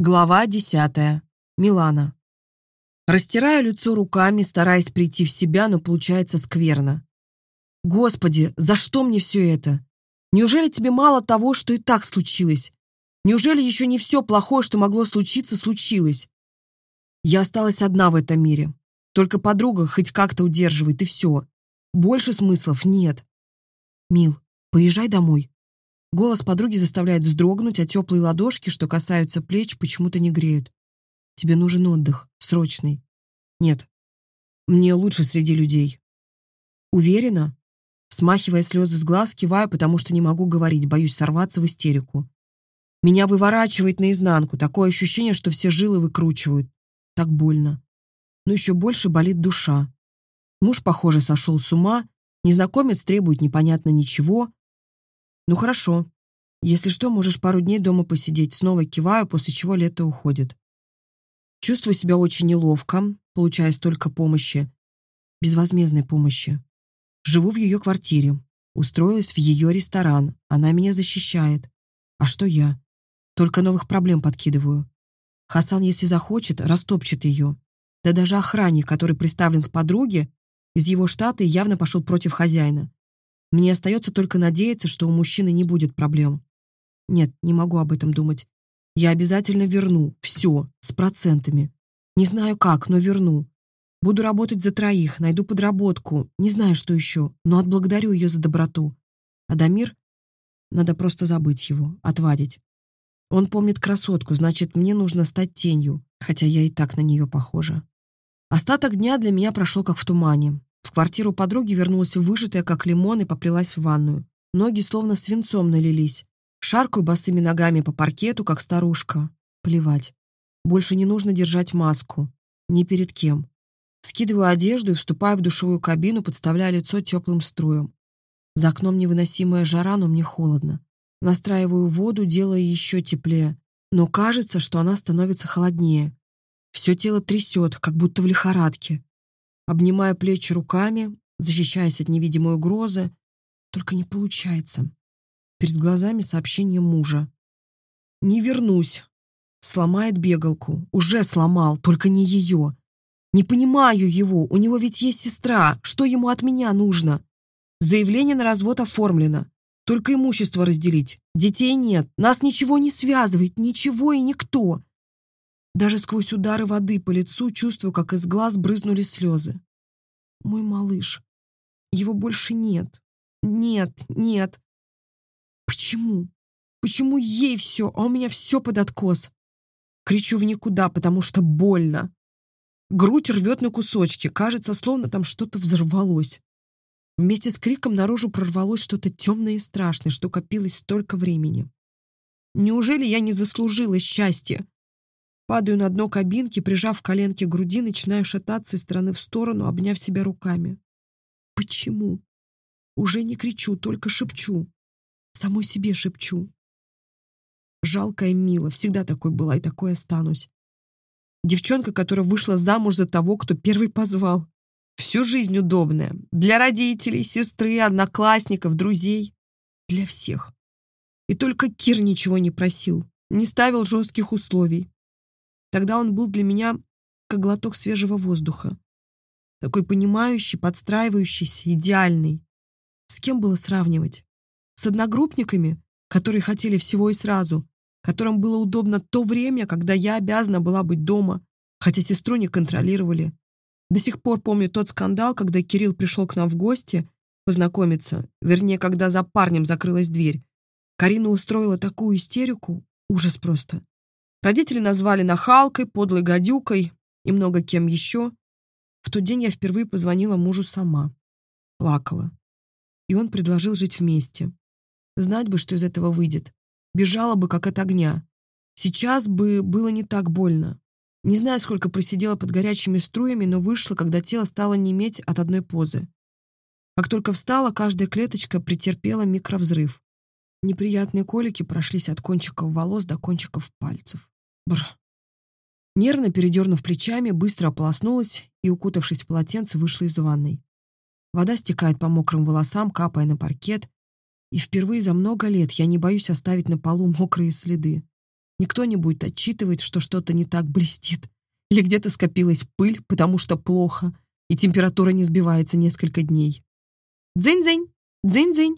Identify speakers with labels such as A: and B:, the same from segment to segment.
A: Глава десятая. Милана. Растираю лицо руками, стараясь прийти в себя, но получается скверно. Господи, за что мне все это? Неужели тебе мало того, что и так случилось? Неужели еще не все плохое, что могло случиться, случилось? Я осталась одна в этом мире. Только подруга хоть как-то удерживает, и все. Больше смыслов нет. Мил, поезжай домой. Голос подруги заставляет вздрогнуть, а теплые ладошки, что касаются плеч, почему-то не греют. Тебе нужен отдых, срочный. Нет, мне лучше среди людей. Уверена? Смахивая слезы с глаз, киваю, потому что не могу говорить, боюсь сорваться в истерику. Меня выворачивает наизнанку, такое ощущение, что все жилы выкручивают. Так больно. Но еще больше болит душа. Муж, похоже, сошел с ума, незнакомец требует непонятно ничего, «Ну хорошо. Если что, можешь пару дней дома посидеть». Снова киваю, после чего лето уходит. Чувствую себя очень неловко, получая столько помощи. Безвозмездной помощи. Живу в ее квартире. Устроилась в ее ресторан. Она меня защищает. А что я? Только новых проблем подкидываю. Хасан, если захочет, растопчет ее. Да даже охранник, который приставлен к подруге, из его штата явно пошел против хозяина. Мне остается только надеяться, что у мужчины не будет проблем. Нет, не могу об этом думать. Я обязательно верну. Все. С процентами. Не знаю как, но верну. Буду работать за троих, найду подработку. Не знаю, что еще, но отблагодарю ее за доброту. А Дамир? Надо просто забыть его, отвадить. Он помнит красотку, значит, мне нужно стать тенью, хотя я и так на нее похожа. Остаток дня для меня прошел как в тумане. В квартиру подруги вернулась выжатая, как лимон, и поплелась в ванную. Ноги словно свинцом налились. Шаркаю босыми ногами по паркету, как старушка. Плевать. Больше не нужно держать маску. Ни перед кем. Скидываю одежду и вступаю в душевую кабину, подставляя лицо теплым струям. За окном невыносимая жара, но мне холодно. Настраиваю воду, делая еще теплее. Но кажется, что она становится холоднее. Все тело трясет, как будто в лихорадке обнимая плечи руками, защищаясь от невидимой угрозы. Только не получается. Перед глазами сообщение мужа. «Не вернусь». Сломает бегалку. Уже сломал, только не ее. Не понимаю его, у него ведь есть сестра. Что ему от меня нужно? Заявление на развод оформлено. Только имущество разделить. Детей нет. Нас ничего не связывает. Ничего и никто. Даже сквозь удары воды по лицу чувствую, как из глаз брызнули слезы. Мой малыш. Его больше нет. Нет, нет. Почему? Почему ей все, а у меня все под откос? Кричу в никуда, потому что больно. Грудь рвет на кусочки. Кажется, словно там что-то взорвалось. Вместе с криком наружу прорвалось что-то темное и страшное, что копилось столько времени. Неужели я не заслужила счастья? Падаю на дно кабинки, прижав коленки к груди, начинаю шататься из стороны в сторону, обняв себя руками. Почему? Уже не кричу, только шепчу. Самой себе шепчу. Жалкая Мила, всегда такой была и такой останусь. Девчонка, которая вышла замуж за того, кто первый позвал. Всю жизнь удобная. Для родителей, сестры, одноклассников, друзей. Для всех. И только Кир ничего не просил, не ставил жестких условий. Тогда он был для меня как глоток свежего воздуха. Такой понимающий, подстраивающийся, идеальный. С кем было сравнивать? С одногруппниками, которые хотели всего и сразу, которым было удобно то время, когда я обязана была быть дома, хотя сестру не контролировали. До сих пор помню тот скандал, когда Кирилл пришел к нам в гости познакомиться, вернее, когда за парнем закрылась дверь. Карина устроила такую истерику, ужас просто. Родители назвали нахалкой, подлой гадюкой и много кем еще. В тот день я впервые позвонила мужу сама. Плакала. И он предложил жить вместе. Знать бы, что из этого выйдет. Бежала бы, как от огня. Сейчас бы было не так больно. Не знаю, сколько просидела под горячими струями, но вышла, когда тело стало неметь от одной позы. Как только встала, каждая клеточка претерпела микровзрыв. Неприятные колики прошлись от кончиков волос до кончиков пальцев. Бр. Нервно передернув плечами, быстро ополоснулась и, укутавшись в полотенце, вышла из ванной. Вода стекает по мокрым волосам, капая на паркет, и впервые за много лет я не боюсь оставить на полу мокрые следы. Никто не будет отчитывать, что что-то не так блестит. Или где-то скопилась пыль, потому что плохо, и температура не сбивается несколько дней. Дзынь-дзынь, дзынь-дзынь.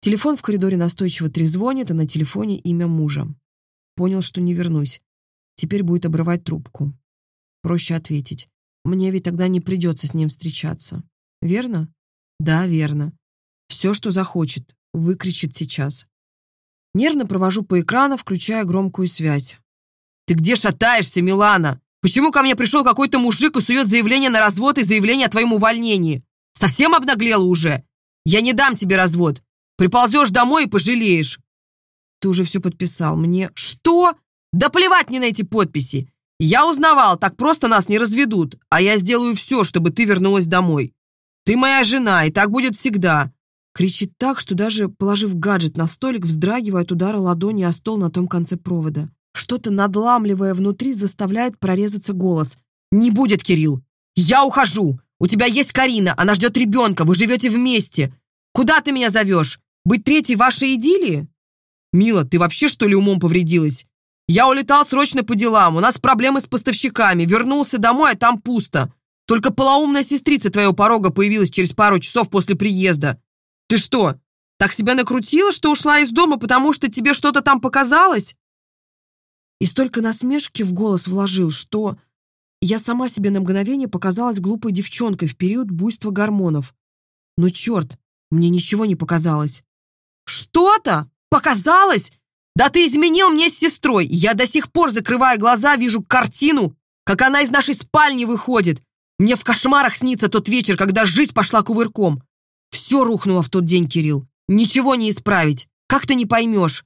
A: Телефон в коридоре настойчиво трезвонит, а на телефоне имя мужа. Понял, что не вернусь. Теперь будет обрывать трубку. Проще ответить. Мне ведь тогда не придется с ним встречаться. Верно? Да, верно. Все, что захочет, выкричит сейчас. Нервно провожу по экрану, включая громкую связь. «Ты где шатаешься, Милана? Почему ко мне пришел какой-то мужик и сует заявление на развод и заявление о твоем увольнении? Совсем обнаглела уже? Я не дам тебе развод. Приползешь домой и пожалеешь». «Ты уже все подписал. Мне...» «Что? Да плевать мне на эти подписи. Я узнавал, так просто нас не разведут, а я сделаю все, чтобы ты вернулась домой. Ты моя жена, и так будет всегда. Кричит так, что даже, положив гаджет на столик, вздрагивает удара ладони о стол на том конце провода. Что-то надламливая внутри заставляет прорезаться голос. «Не будет, Кирилл! Я ухожу! У тебя есть Карина, она ждет ребенка, вы живете вместе! Куда ты меня зовешь? Быть третьей вашей идиллии?» «Мила, ты вообще что ли умом повредилась? Я улетал срочно по делам, у нас проблемы с поставщиками, вернулся домой, а там пусто. Только полоумная сестрица твоего порога появилась через пару часов после приезда. Ты что, так себя накрутила, что ушла из дома, потому что тебе что-то там показалось?» И столько насмешки в голос вложил, что я сама себе на мгновение показалась глупой девчонкой в период буйства гормонов. Но черт, мне ничего не показалось. «Что-то? Показалось? Да ты изменил мне с сестрой! Я до сих пор, закрывая глаза, вижу картину, как она из нашей спальни выходит. Мне в кошмарах снится тот вечер, когда жизнь пошла кувырком. Все рухнуло в тот день, Кирилл. Ничего не исправить. Как ты не поймешь?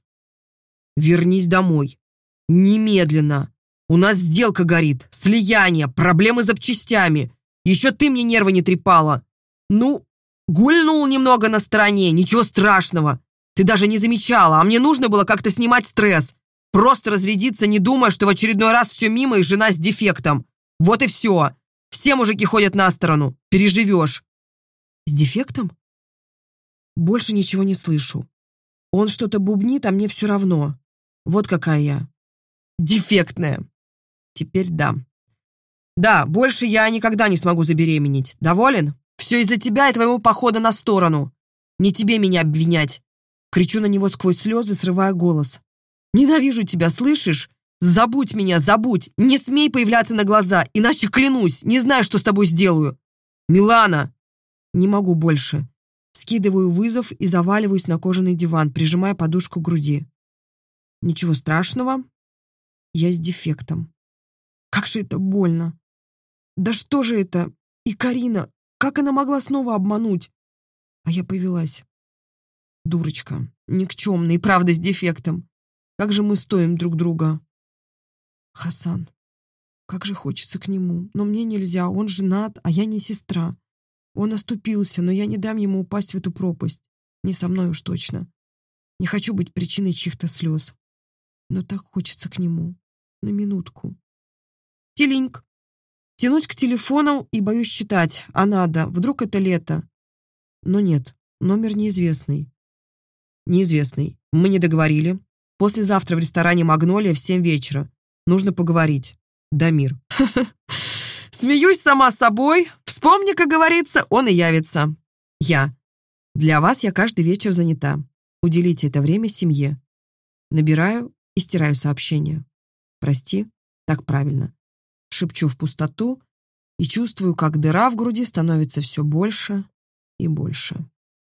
A: Вернись домой. Немедленно. У нас сделка горит, слияние, проблемы с запчастями. Еще ты мне нервы не трепала. Ну, гульнул немного на стороне, ничего страшного. Ты даже не замечала, а мне нужно было как-то снимать стресс. Просто разрядиться, не думая, что в очередной раз все мимо и жена с дефектом. Вот и все. Все мужики ходят на сторону. Переживешь. С дефектом? Больше ничего не слышу. Он что-то бубнит, а мне все равно. Вот какая я. Дефектная. Теперь да. Да, больше я никогда не смогу забеременеть. Доволен? Все из-за тебя и твоего похода на сторону. Не тебе меня обвинять. Кричу на него сквозь слезы, срывая голос. Ненавижу тебя, слышишь? Забудь меня, забудь. Не смей появляться на глаза, иначе клянусь, не знаю, что с тобой сделаю. Милана! Не могу больше. Скидываю вызов и заваливаюсь на кожаный диван, прижимая подушку к груди. Ничего страшного. Я с дефектом. Как же это больно. Да что же это? И Карина, как она могла снова обмануть? А я повелась. Дурочка, никчемная и правда с дефектом. Как же мы стоим друг друга. Хасан, как же хочется к нему. Но мне нельзя, он женат, а я не сестра. Он оступился, но я не дам ему упасть в эту пропасть. Не со мной уж точно. Не хочу быть причиной чьих-то слез. Но так хочется к нему. На минутку. Телиньк. Тянусь к телефону и боюсь читать, а надо. Вдруг это лето. Но нет, номер неизвестный. Неизвестный. Мы не договорили. Послезавтра в ресторане «Магнолия» в семь вечера. Нужно поговорить. Дамир. Смеюсь сама собой. Вспомни, как говорится, он и явится. Я. Для вас я каждый вечер занята. Уделите это время семье. Набираю и стираю сообщение. Прости, так правильно. Шепчу в пустоту и чувствую, как дыра в груди становится все больше и больше.